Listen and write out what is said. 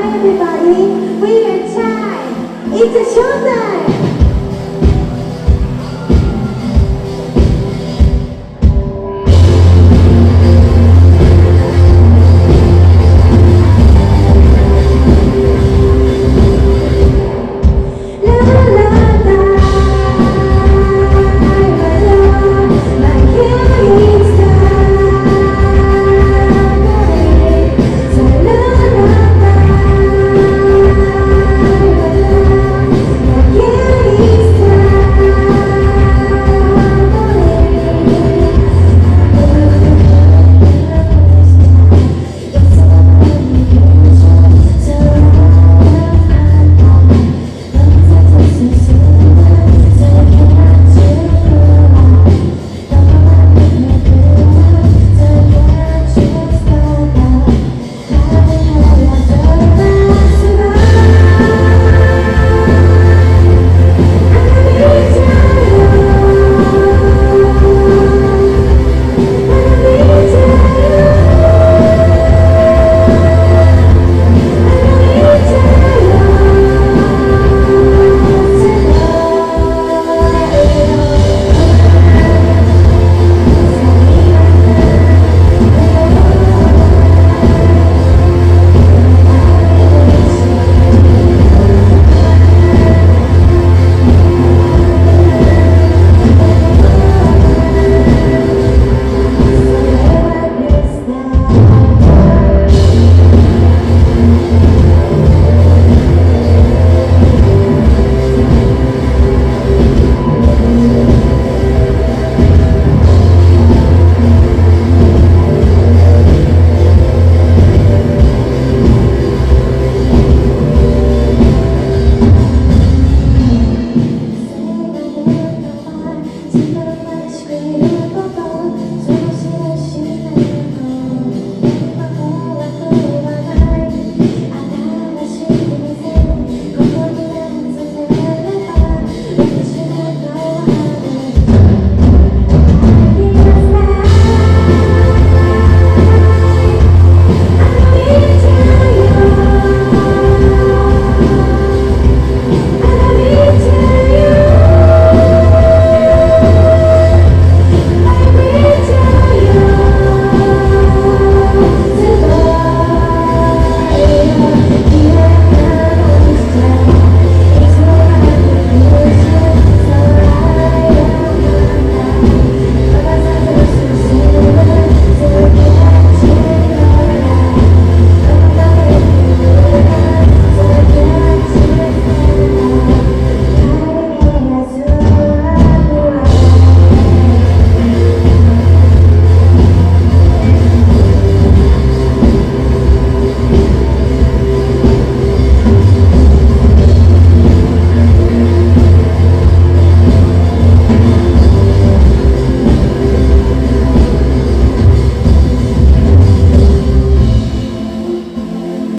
Hi everybody, we are Chai. It's a showtime.